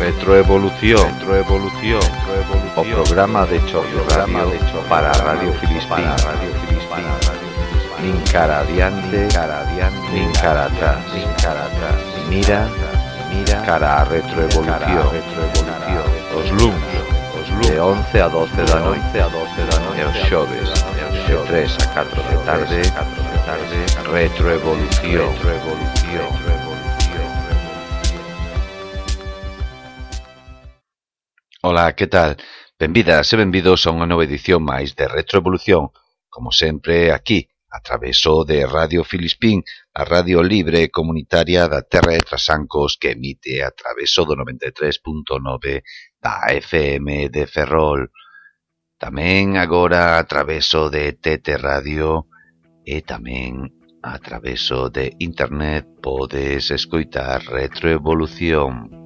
Retroevolución, retroevolución, o programa de choque programa de choque para Radio Filispín, Radio Filispín, nin cara adiante, cara adiante, nin cara atrás, nin cara atrás. Mira, mira, cara a retroevolución, retroevolución. Os de 11 a 12 da noite a 12 da noite e os xoves de 3 a 4 de tarde. Tarde. Retroevolución. Retroevolución. Ola, que tal? Benvidas e benvidos a unha nova edición máis de Retroevolución, como sempre aquí, a traveso de Radio Filispín, a radio libre comunitaria da Terra de Trasancos que emite a traveso do 93.9 da Fm de Ferrol, tamén agora a traveso de TT Radio e tamén a traveso de Internet podes escoitar Retroevolución.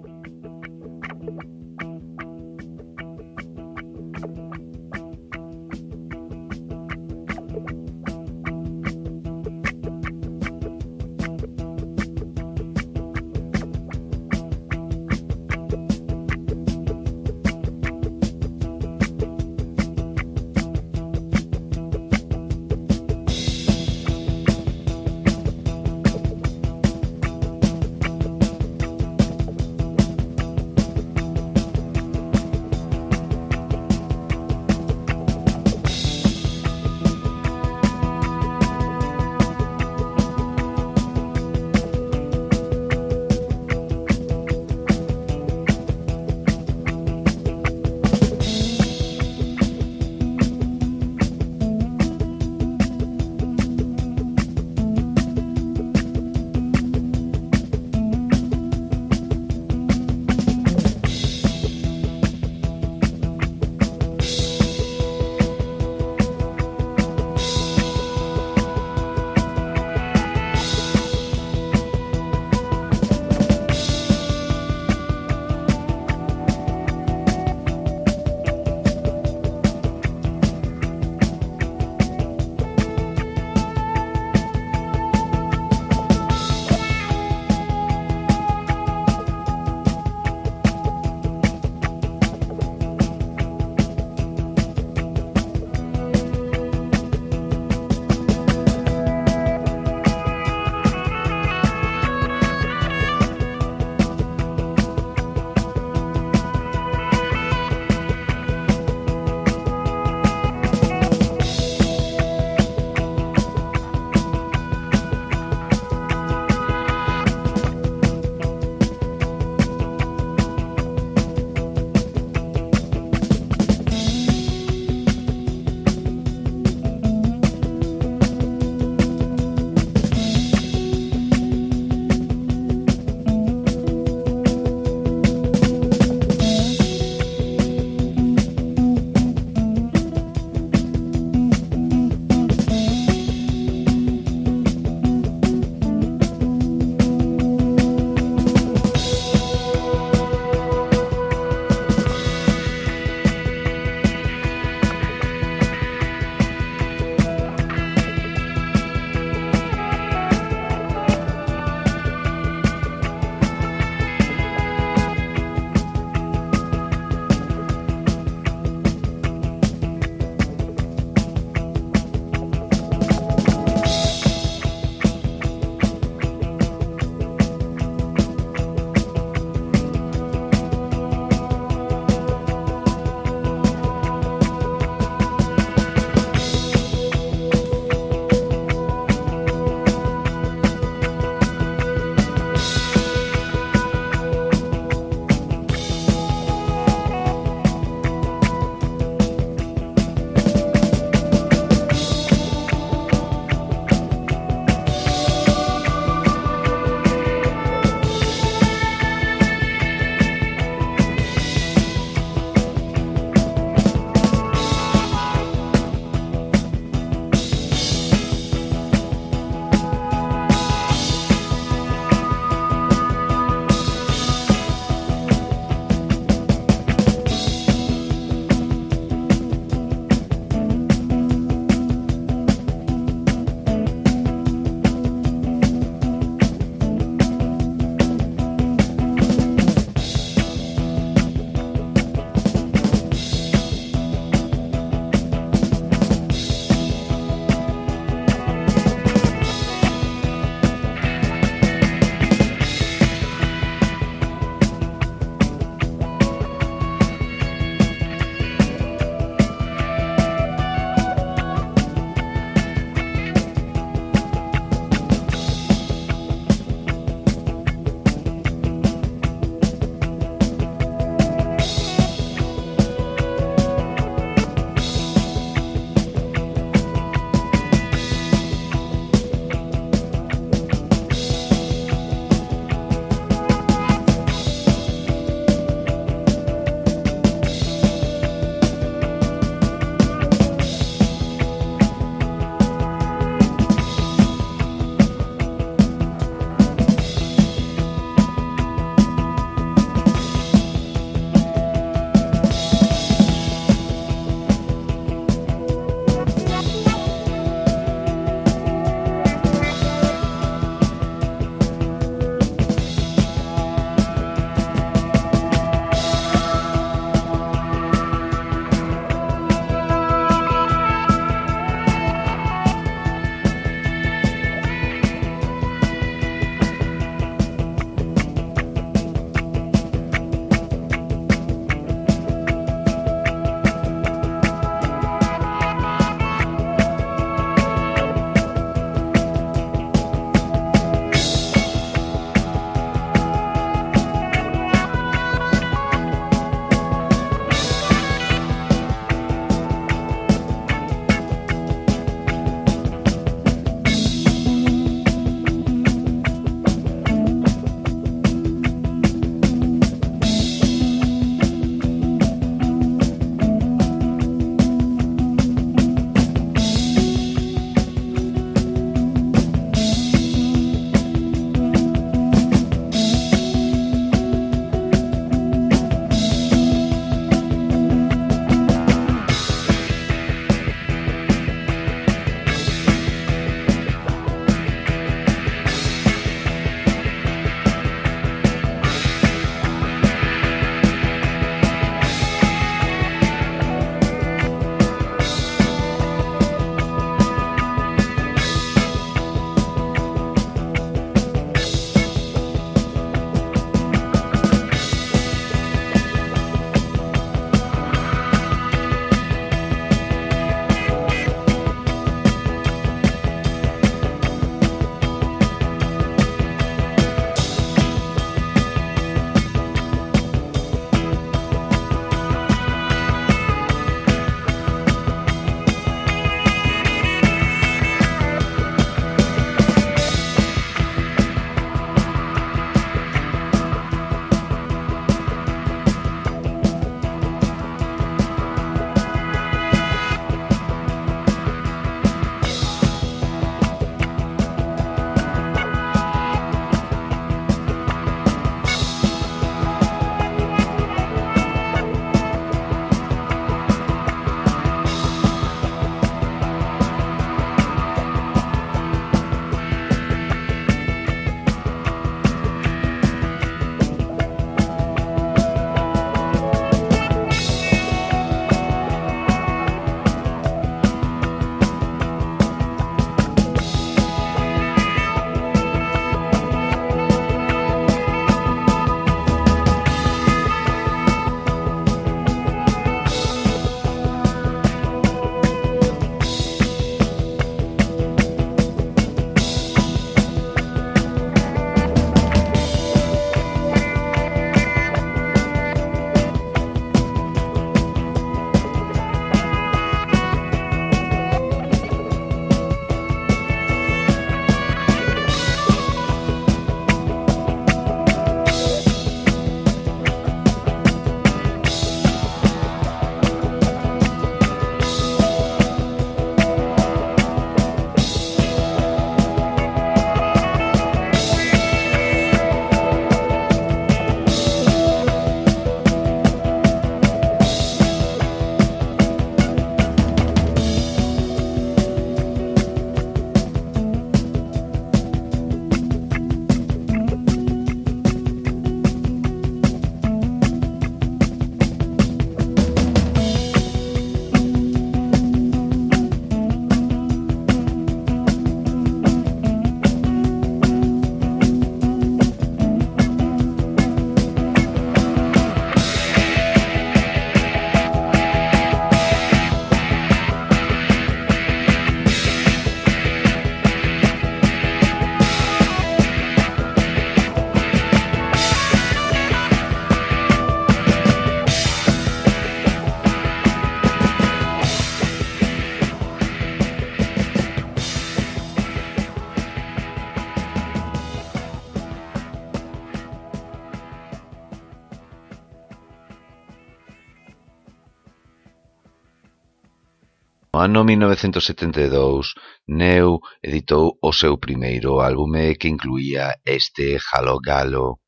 ano 1972, Neu editou o seu primeiro álbume que incluía este Halo Galo,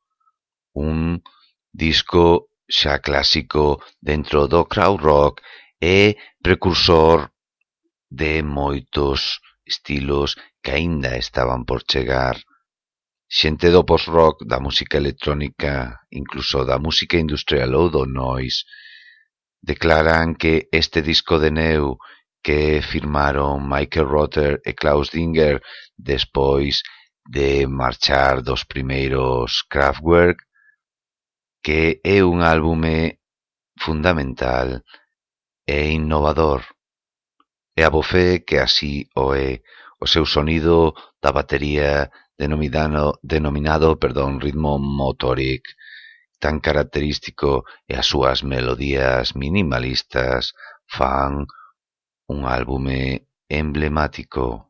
un disco xa clásico dentro do crowd rock e precursor de moitos estilos que aínda estaban por chegar. Xente do post-rock, da música electrónica, incluso da música industrial ou do noise, declaran que este disco de Neu que firmaron Michael Rother e Klaus Dinger despois de marchar dos primeiros Kraftwerk, que é un álbume fundamental e innovador. E a bofé que así o é o seu sonido da batería denominado, denominado perdón, ritmo motoric tan característico e as súas melodías minimalistas fan un álbume emblemático.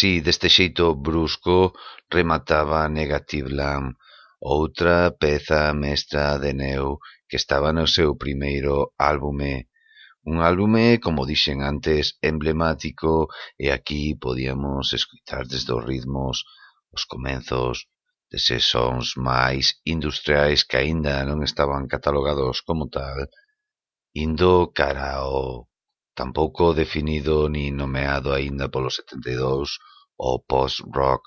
Si, deste xeito brusco remataba Negative Negativland, outra peza mestra de Neu que estaba no seu primeiro álbume. Un álbume, como dixen antes, emblemático e aquí podíamos escutar desde os ritmos os comenzos deses sons máis industriais que aínda non estaban catalogados como tal, indo cara ao tampouco definido ni nomeado aínda polo 72 ao post-rock.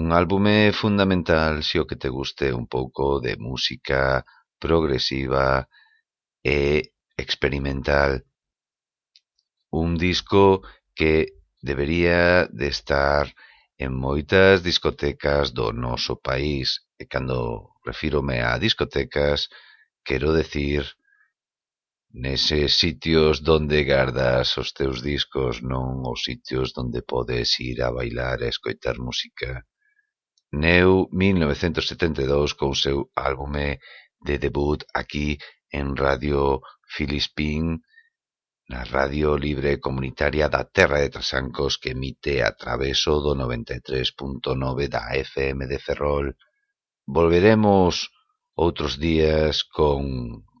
Un álbume fundamental se o que te guste un pouco de música progresiva e experimental. Un disco que debería de estar en moitas discotecas do noso país. E cando refírome a discotecas, quero decir neses sitios donde gardas os teus discos, non os sitios donde podes ir a bailar e escoitar música. Neu 1972 co seu álbume de debut aquí en Radio Filispín, na Radio Libre Comunitaria da Terra de Trasancos que emite a traveso do 93.9 da FM de Ferrol. Volveremos outros días con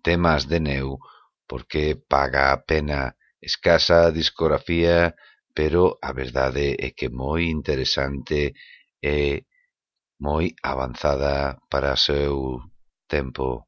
temas de Neu, porque paga a pena, escasa discografía, pero a verdade é que moi interesante e moi avanzada para o seu tempo.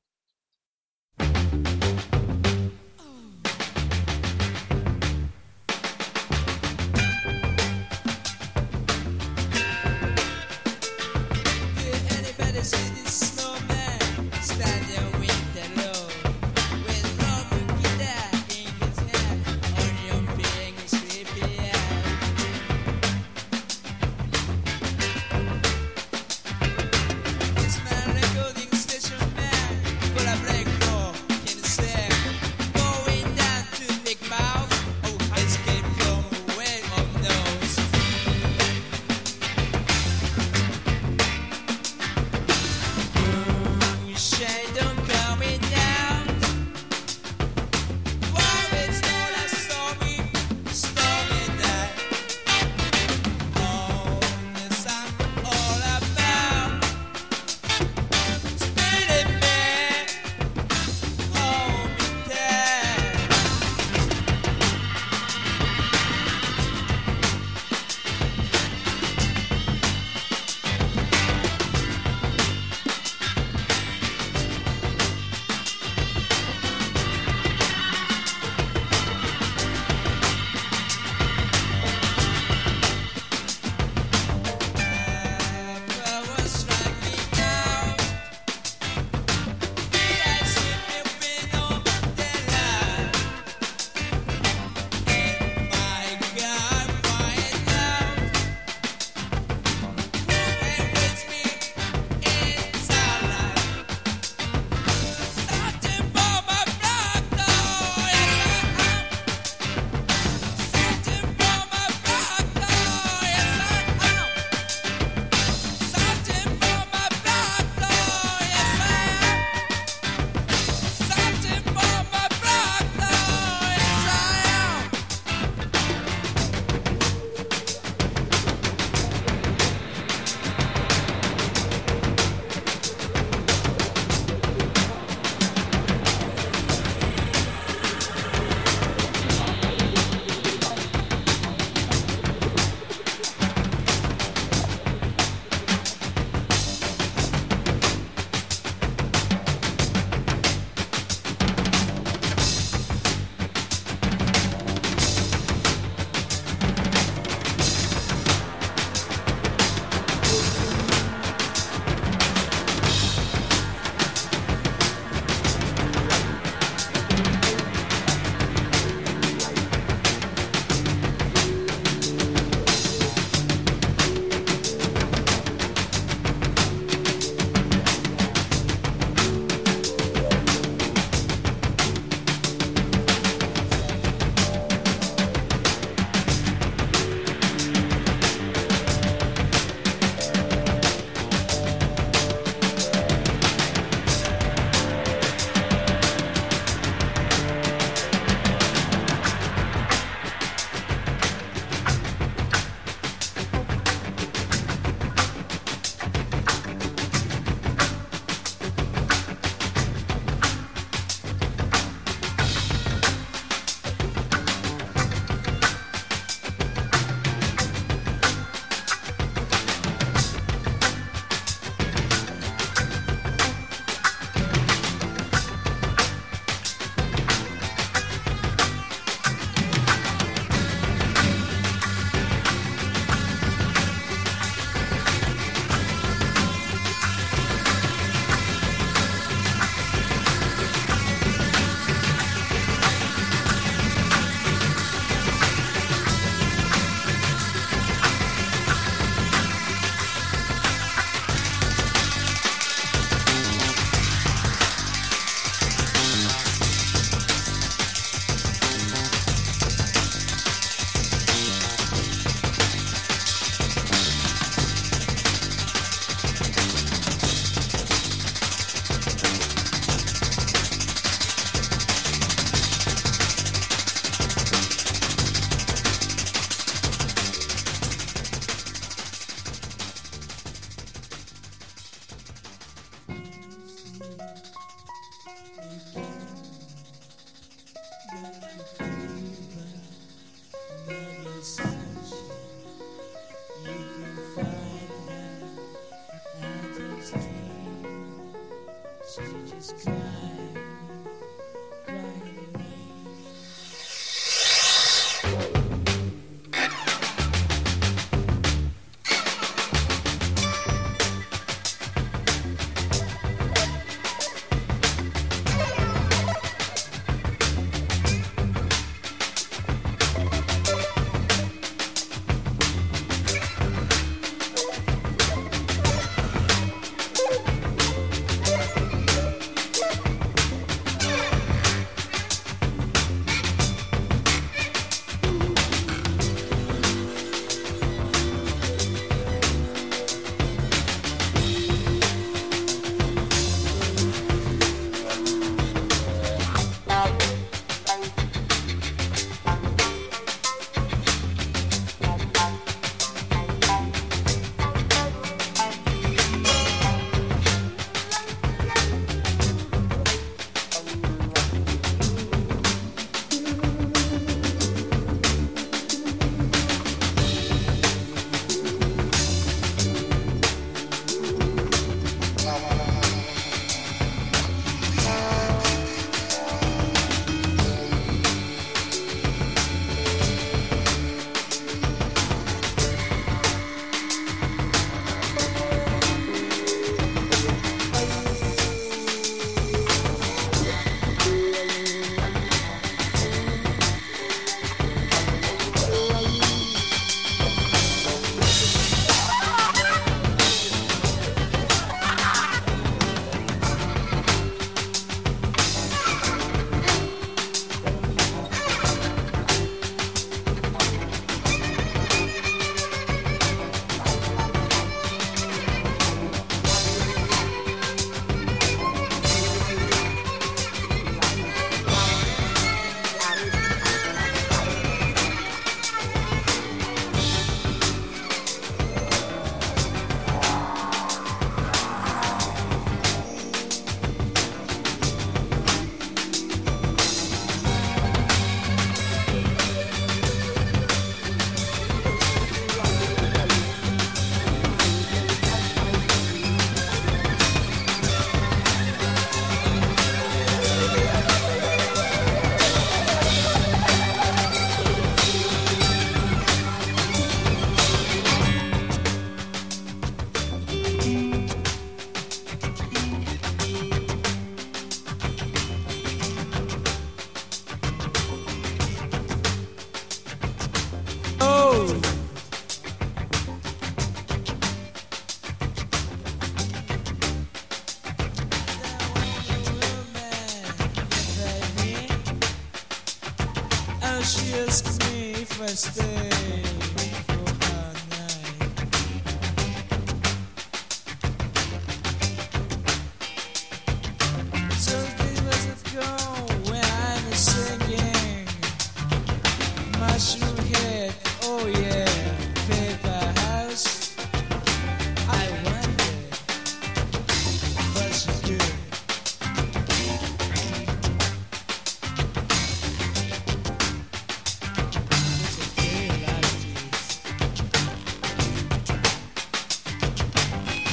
It's.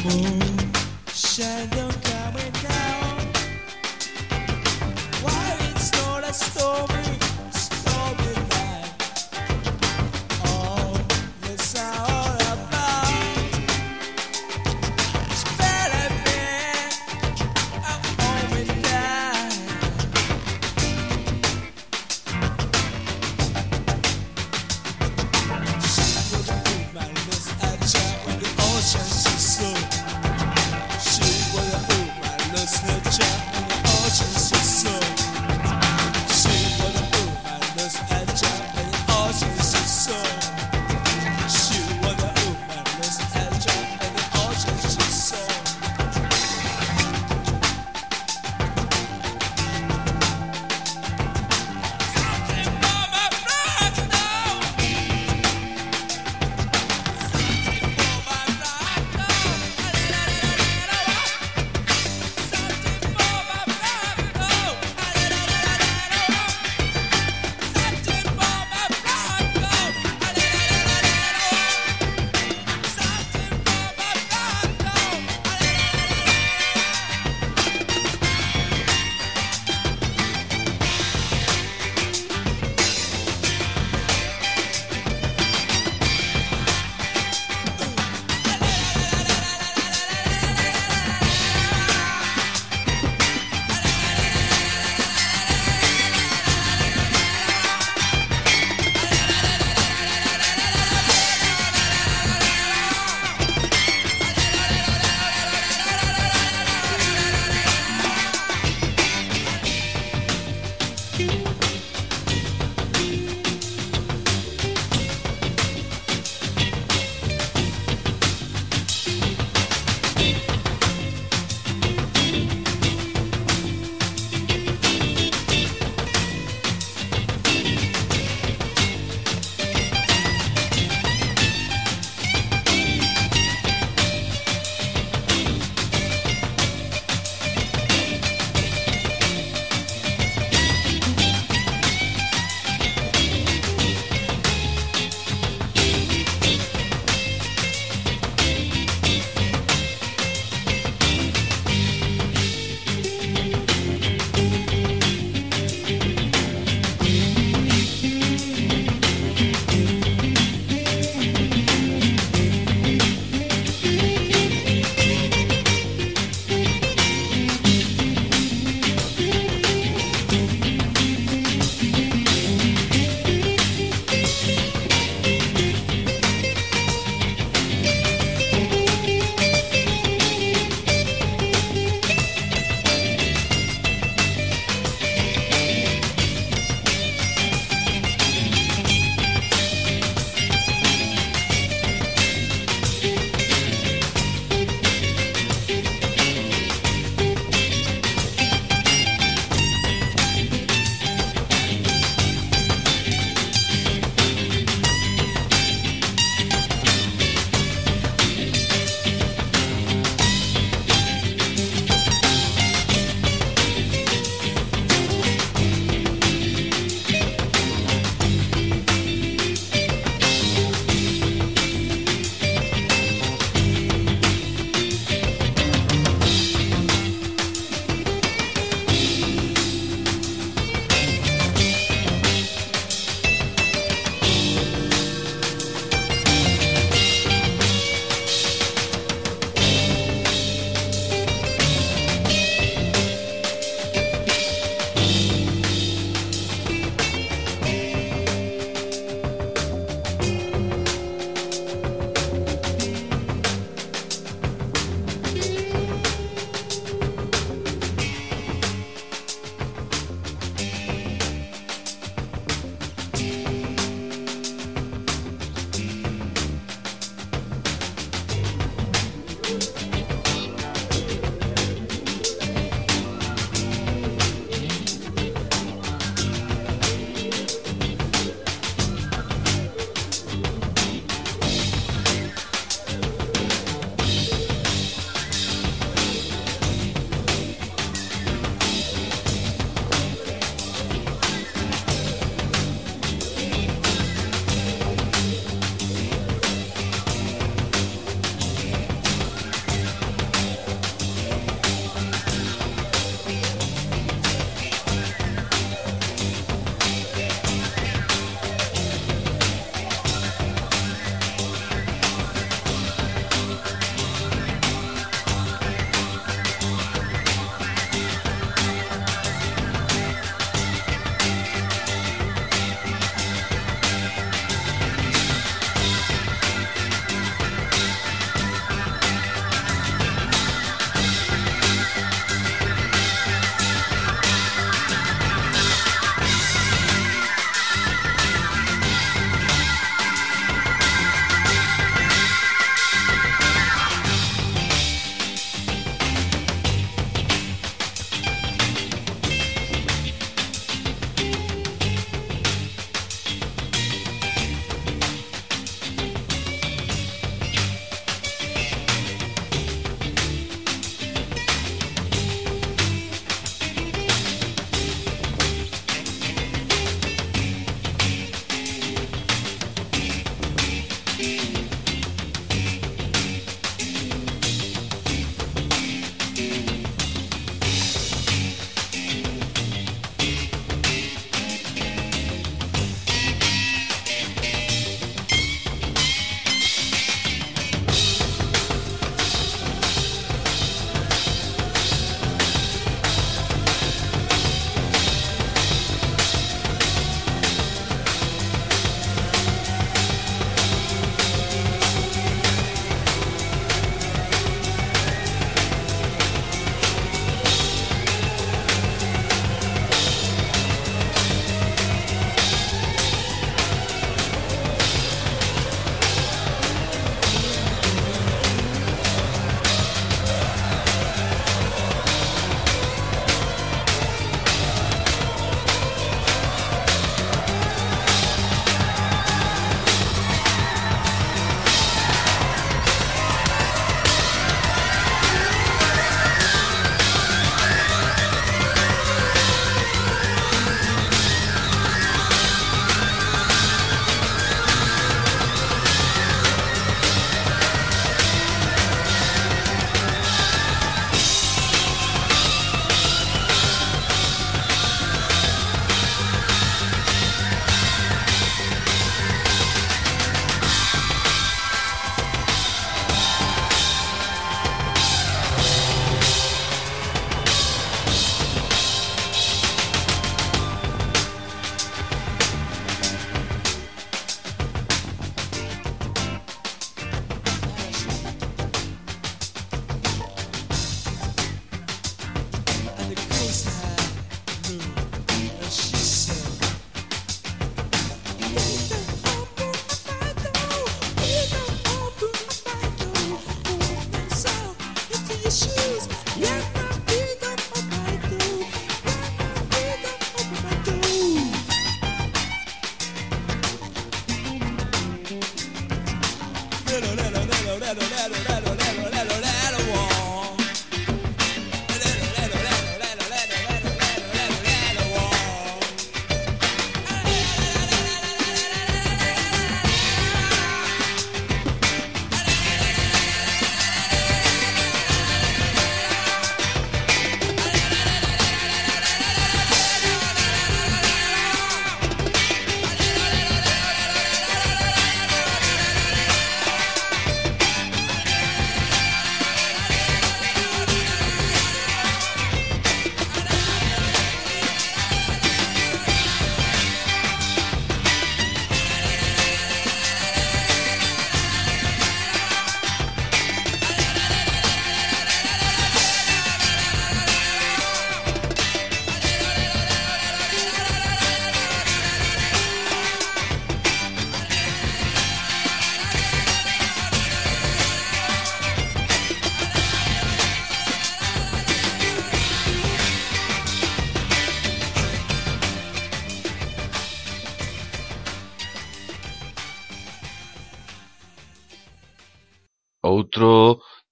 hmm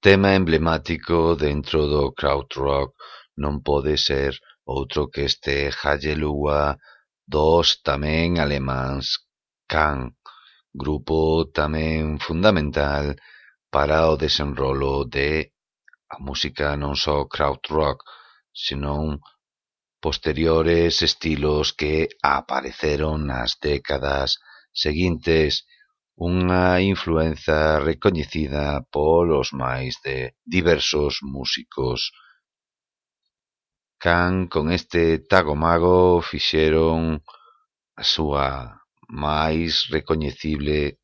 tema emblemático dentro do krautrock non pode ser outro que este Hallelujah dos tamén alemáns Can, grupo tamén fundamental para o desenrolo de a música non só krautrock, senón posteriores estilos que apareceron nas décadas seguintes unha influenza recoñecida polos máis de diversos músicos can con este tagomago fixeron a súa máis recoñecible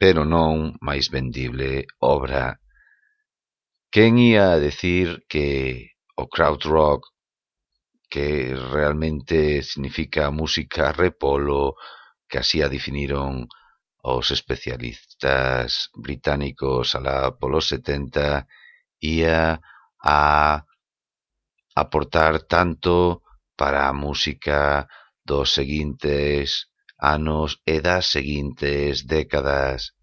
pero non máis vendible obra. Quen ía decir que o crowd rock que realmente significa música repolo, que así a definiron Os especialistas británicos alá polos setenta ía a aportar tanto para a música dos seguintes anos e das seguintes décadas,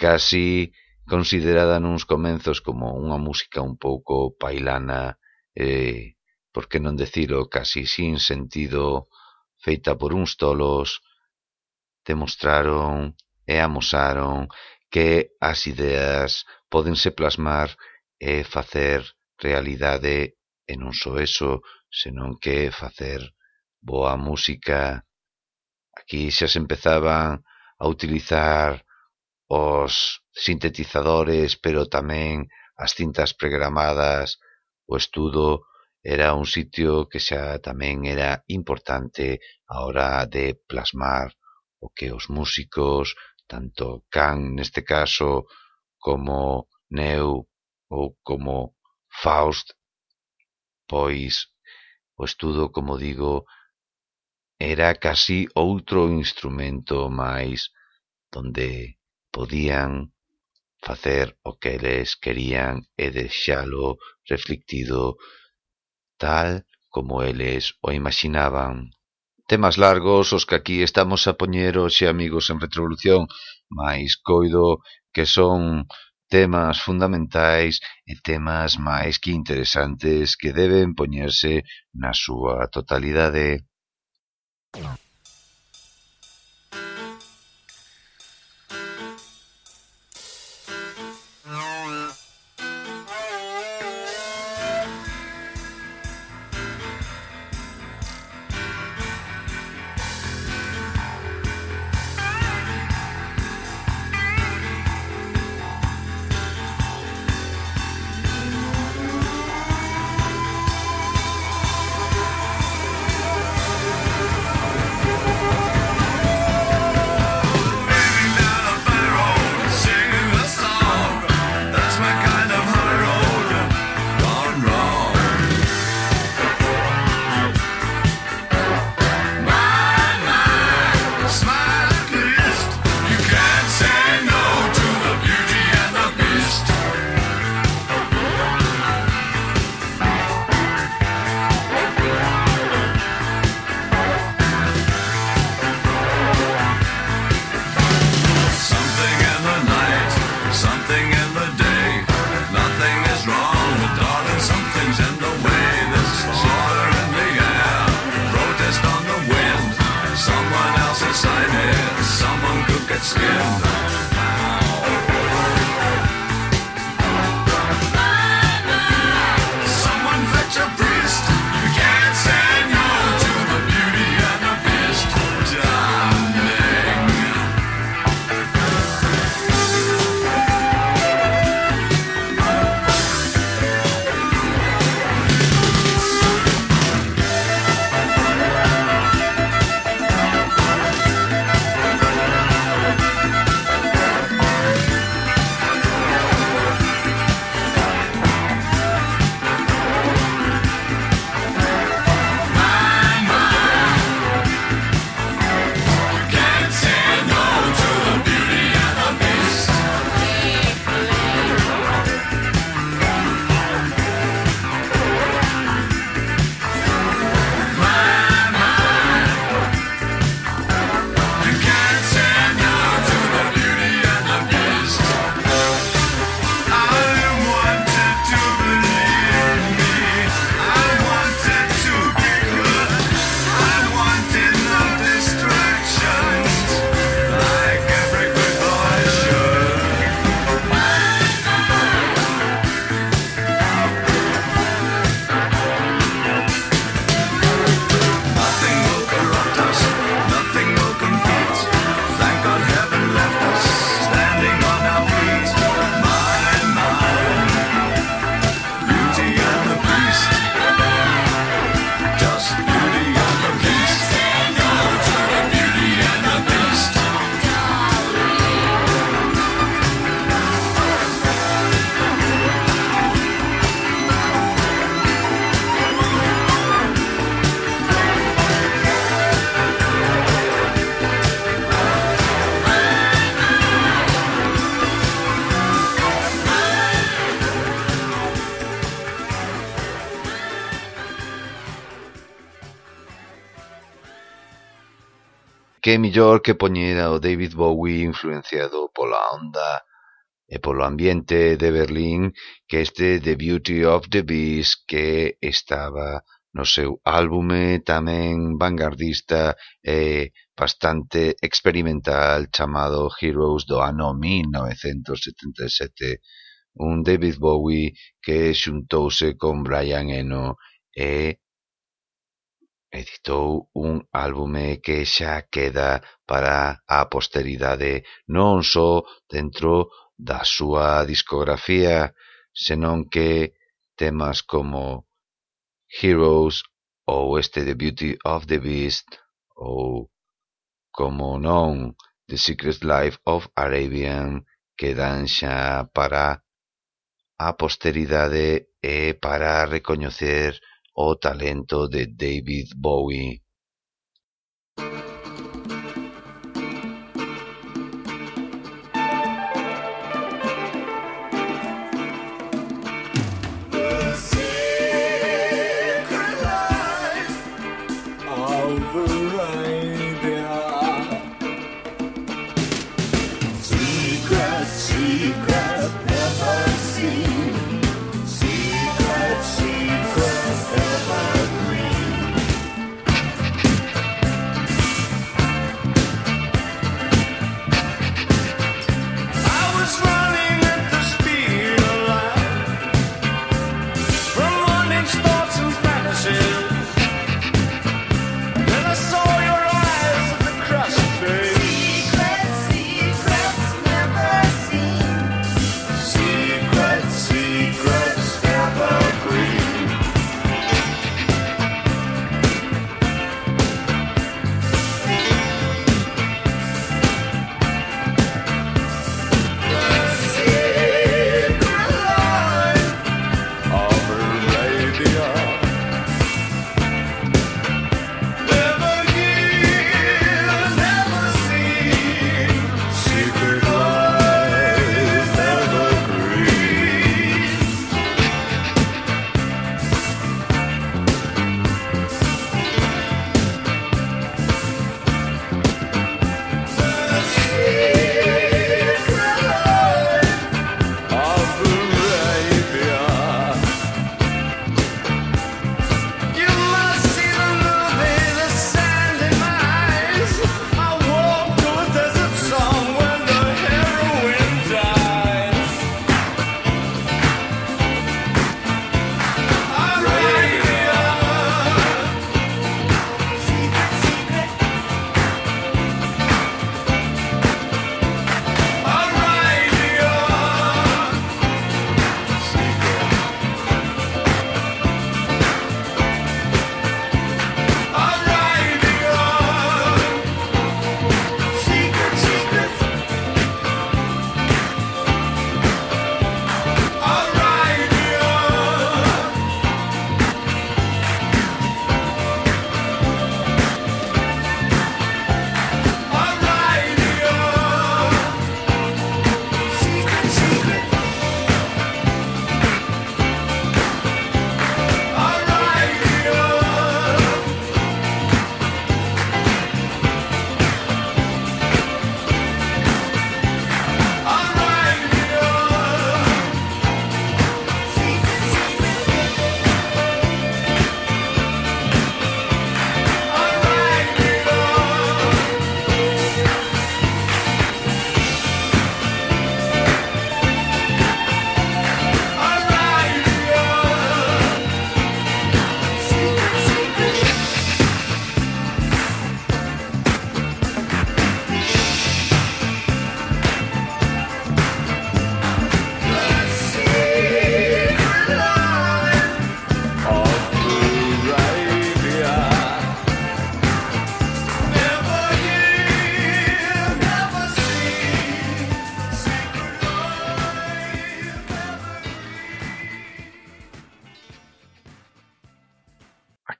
casi considerada nuns comenzos como unha música un pouco pailana e, por que non decilo, casi sin sentido, feita por uns tolos, demostraron e amosaron que as ideas pódense plasmar e facer realidade e non só eso, senón que facer boa música. Aquí xa se empezaban a utilizar os sintetizadores, pero tamén as cintas pregramadas, o estudo era un sitio que xa tamén era importante a hora de plasmar o que os músicos tanto Can neste caso como Neu ou como Faust, pois o estudo, como digo, era casi outro instrumento máis donde podían facer o que eles querían e deixalo reflectido tal como eles o imaginaban. Temas largos os que aquí estamos a poñer hoxe, amigos, en Retrovolución, mais coido que son temas fundamentais e temas máis que interesantes que deben poñerse na súa totalidade. mellor que poñer ao David Bowie influenciado pola onda e polo ambiente de Berlín que este The Beauty of the Beast que estaba no seu álbume tamén vanguardista e bastante experimental chamado Heroes do ano 1977 un David Bowie que xuntouse con Brian Eno e editou un álbume que xa queda para a posteridade non só dentro da súa discografía, senón que temas como Heroes ou este The Beauty of the Beast ou, como non, The Secret Life of Arabian quedan xa para a posteridade e para recoñecer o talento de David Bowie.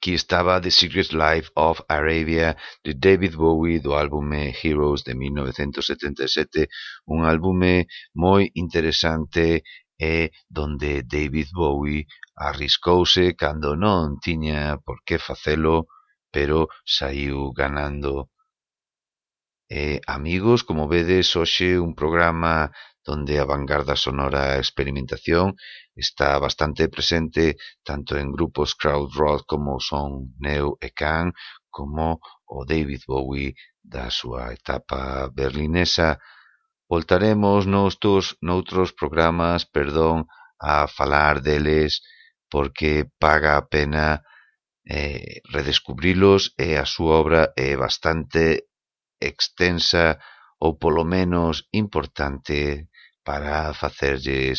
que estaba The Secret Life of Arabia de David Bowie do álbume Heroes de 1977, un álbume moi interesante e donde David Bowie arriscouse cando non tiña por que facelo, pero saiu ganando. E, amigos, como vedes, hoxe un programa donde a vanguarda sonora e a experimentación está bastante presente tanto en grupos crowd rock como son Neu e Can, como o David Bowie da súa etapa berlinesa. Voltaremos noutros, noutros programas, perdón, a falar deles porque paga a pena eh, redescubrilos e a súa obra é bastante extensa ou polo menos importante para facerlles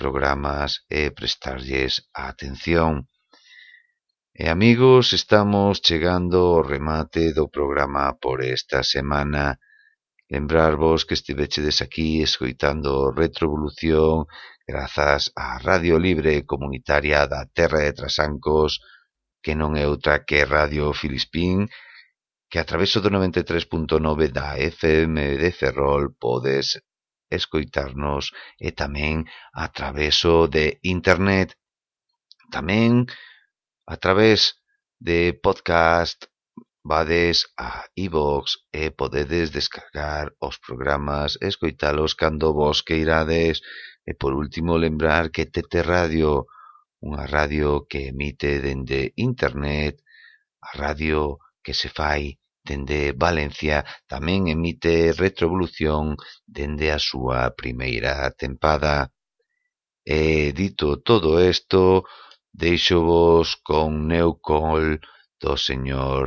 programas e prestarlles a atención. E amigos, estamos chegando ao remate do programa por esta semana. Lembrarvos que estivechedes aquí escoitando Retrovolución grazas á Radio Libre Comunitaria da Terra de Trasancos, que non é outra que Radio Filispín, que a traveso do 93.9 da FM de Ferrol podes escoitarnos e tamén a traveso de internet, tamén a través de podcast, vades a iVoox e podedes descargar os programas, escoitalos cando vos queirades. E por último, lembrar que TT Radio, unha radio que emite dende internet, a radio que se fai dende Valencia tamén emite Retrovolución dende a súa primeira tempada. E dito todo isto, deixovos con New Col do señor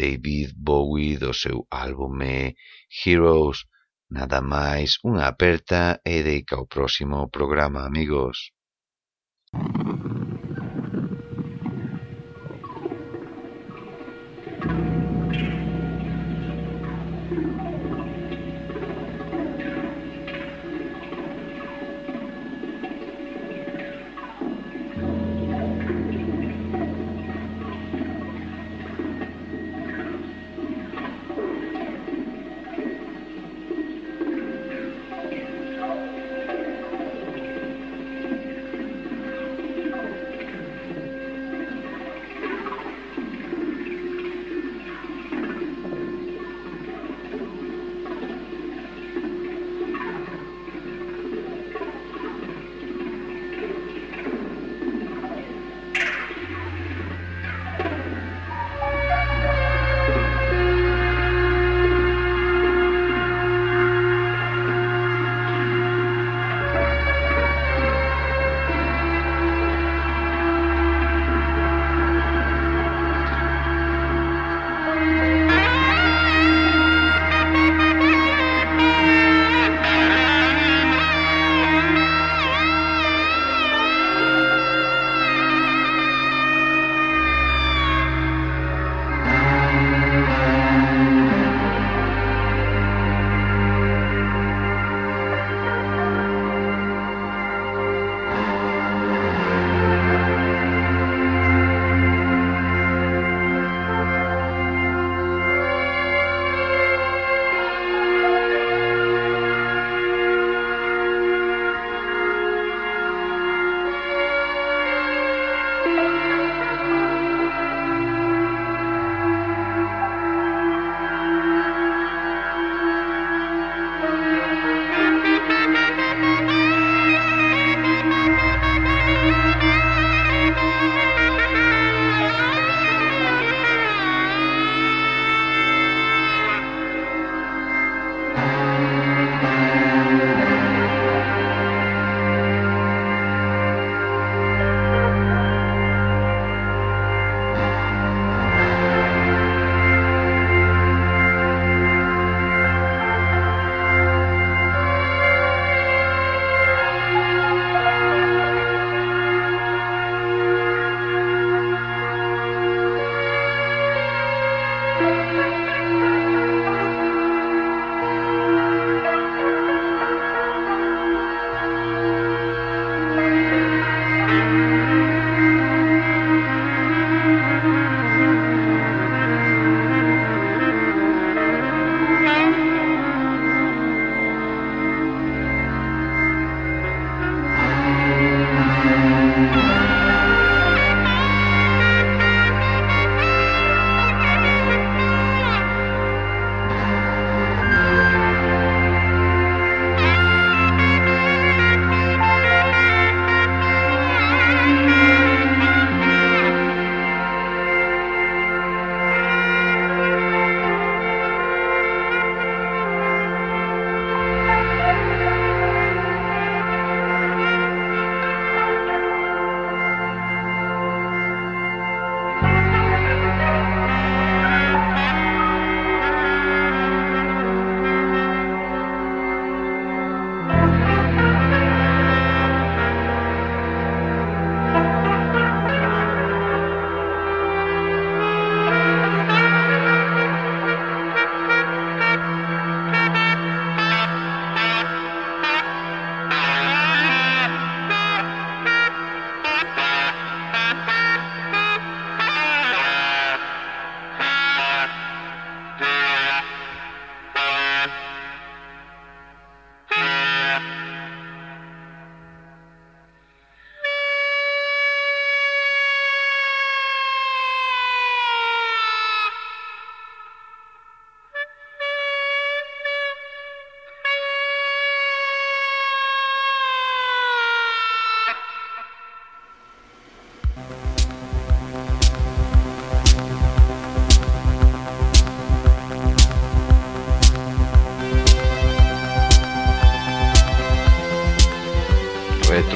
David Bowie do seu álbume Heroes. Nada máis, unha aperta e deica ao próximo programa, amigos.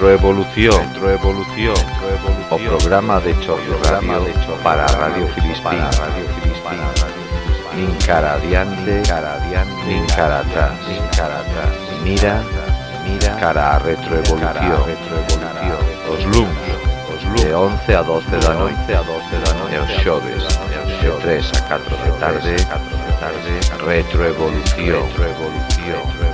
Retroevolución, retroevolución, o programa de Chorro Radio para Radio Filispín, Radio nin cara adiante, cara adiante, nin cara atrás, nin cara atrás, mira, mira, cara a retroevolución, retroevolución, os luns, os luns, de 11 a 12 da noite, a 12 da noite, e os xoves, de 3 a 4 de tarde, 4 de tarde, retroevolución, retroevolución,